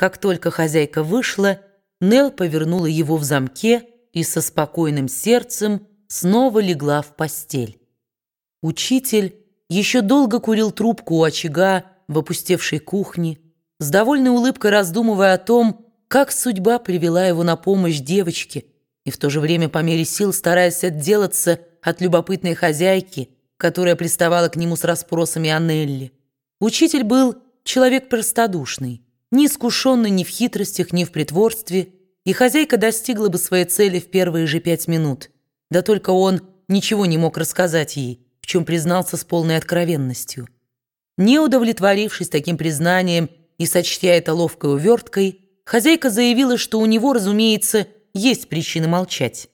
Как только хозяйка вышла, Нел повернула его в замке и со спокойным сердцем снова легла в постель. Учитель еще долго курил трубку у очага в опустевшей кухне, с довольной улыбкой раздумывая о том, как судьба привела его на помощь девочке, и в то же время по мере сил стараясь отделаться от любопытной хозяйки, которая приставала к нему с расспросами о Нелли. Учитель был человек простодушный, не искушенный ни в хитростях, ни в притворстве, и хозяйка достигла бы своей цели в первые же пять минут. Да только он ничего не мог рассказать ей, в чем признался с полной откровенностью. Не удовлетворившись таким признанием и сочтя это ловкой уверткой, хозяйка заявила, что у него, разумеется, есть причины молчать.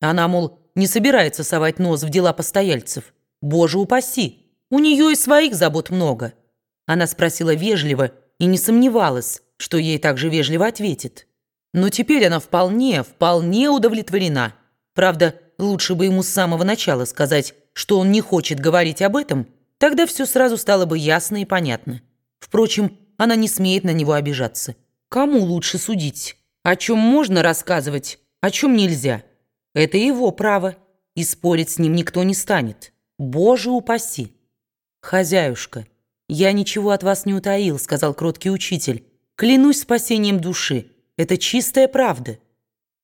Она, мол, не собирается совать нос в дела постояльцев. Боже упаси, у нее и своих забот много. Она спросила вежливо, и не сомневалась, что ей также вежливо ответит. Но теперь она вполне, вполне удовлетворена. Правда, лучше бы ему с самого начала сказать, что он не хочет говорить об этом, тогда все сразу стало бы ясно и понятно. Впрочем, она не смеет на него обижаться. Кому лучше судить? О чем можно рассказывать, о чем нельзя? Это его право, и спорить с ним никто не станет. Боже упаси! Хозяюшка, «Я ничего от вас не утаил», — сказал кроткий учитель. «Клянусь спасением души. Это чистая правда».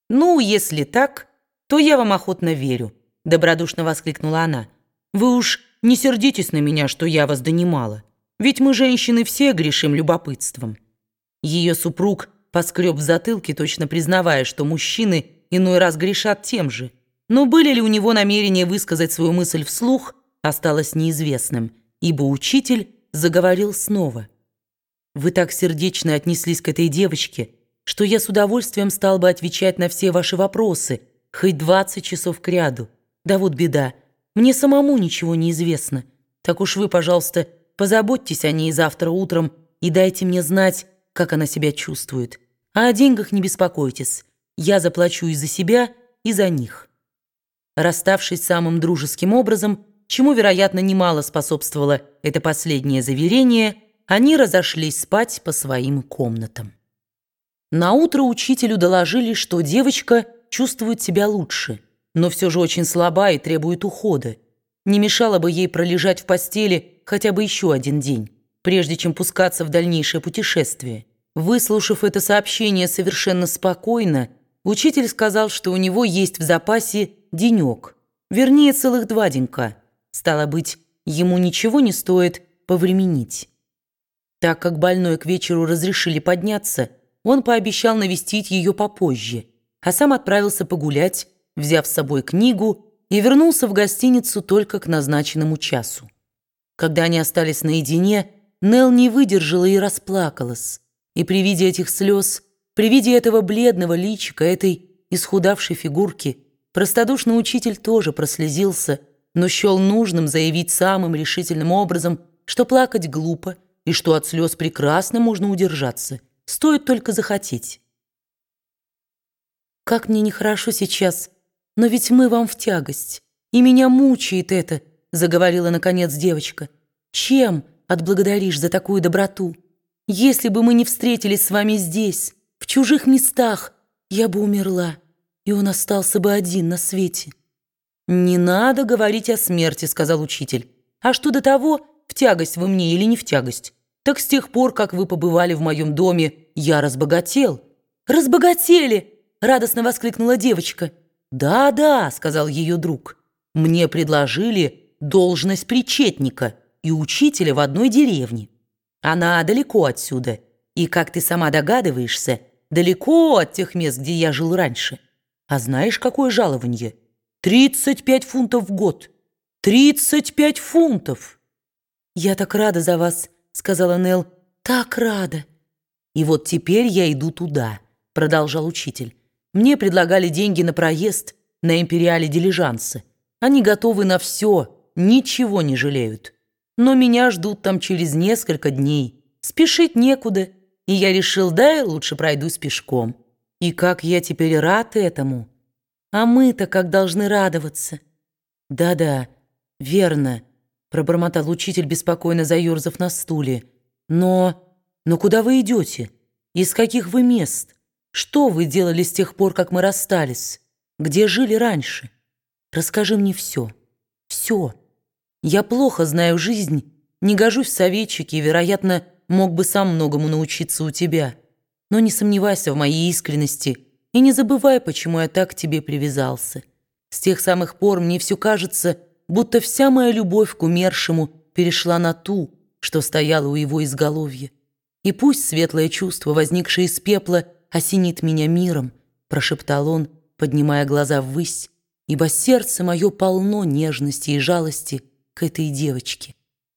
«Ну, если так, то я вам охотно верю», — добродушно воскликнула она. «Вы уж не сердитесь на меня, что я вас донимала. Ведь мы, женщины, все грешим любопытством». Ее супруг поскреб в затылке, точно признавая, что мужчины иной раз грешат тем же. Но были ли у него намерения высказать свою мысль вслух, осталось неизвестным, ибо учитель заговорил снова. «Вы так сердечно отнеслись к этой девочке, что я с удовольствием стал бы отвечать на все ваши вопросы, хоть двадцать часов кряду. Да вот беда, мне самому ничего не известно. Так уж вы, пожалуйста, позаботьтесь о ней завтра утром и дайте мне знать, как она себя чувствует. А о деньгах не беспокойтесь. Я заплачу и за себя, и за них». Расставшись самым дружеским образом, чему, вероятно, немало способствовало это последнее заверение, они разошлись спать по своим комнатам. Наутро учителю доложили, что девочка чувствует себя лучше, но все же очень слаба и требует ухода. Не мешало бы ей пролежать в постели хотя бы еще один день, прежде чем пускаться в дальнейшее путешествие. Выслушав это сообщение совершенно спокойно, учитель сказал, что у него есть в запасе денек, вернее, целых два денька – Стало быть, ему ничего не стоит повременить. Так как больной к вечеру разрешили подняться, он пообещал навестить ее попозже, а сам отправился погулять, взяв с собой книгу, и вернулся в гостиницу только к назначенному часу. Когда они остались наедине, Нел не выдержала и расплакалась. И при виде этих слез, при виде этого бледного личика, этой исхудавшей фигурки, простодушный учитель тоже прослезился, но счел нужным заявить самым решительным образом, что плакать глупо и что от слез прекрасно можно удержаться, стоит только захотеть. «Как мне нехорошо сейчас, но ведь мы вам в тягость, и меня мучает это», заговорила наконец девочка. «Чем отблагодаришь за такую доброту? Если бы мы не встретились с вами здесь, в чужих местах, я бы умерла, и он остался бы один на свете». «Не надо говорить о смерти», — сказал учитель. «А что до того, в тягость вы мне или не в тягость? Так с тех пор, как вы побывали в моем доме, я разбогател». «Разбогатели!» — радостно воскликнула девочка. «Да-да», — сказал ее друг. «Мне предложили должность причетника и учителя в одной деревне. Она далеко отсюда, и, как ты сама догадываешься, далеко от тех мест, где я жил раньше. А знаешь, какое жалование?» Тридцать пять фунтов в год! Тридцать пять фунтов!» «Я так рада за вас», — сказала Нелл. «Так рада!» «И вот теперь я иду туда», — продолжал учитель. «Мне предлагали деньги на проезд на империале дилижанса. Они готовы на все, ничего не жалеют. Но меня ждут там через несколько дней. Спешить некуда, и я решил, да, я лучше пройдусь пешком. И как я теперь рад этому!» А мы-то как должны радоваться. Да-да, верно, пробормотал учитель, беспокойно заерзав на стуле. Но... но куда вы идете? Из каких вы мест? Что вы делали с тех пор, как мы расстались? Где жили раньше? Расскажи мне все. Все. Я плохо знаю жизнь, не гожусь в советчике и, вероятно, мог бы сам многому научиться у тебя. Но не сомневайся в моей искренности и не забывай, почему я так к тебе привязался. С тех самых пор мне все кажется, будто вся моя любовь к умершему перешла на ту, что стояла у его изголовья. И пусть светлое чувство, возникшее из пепла, осенит меня миром, прошептал он, поднимая глаза ввысь, ибо сердце мое полно нежности и жалости к этой девочке.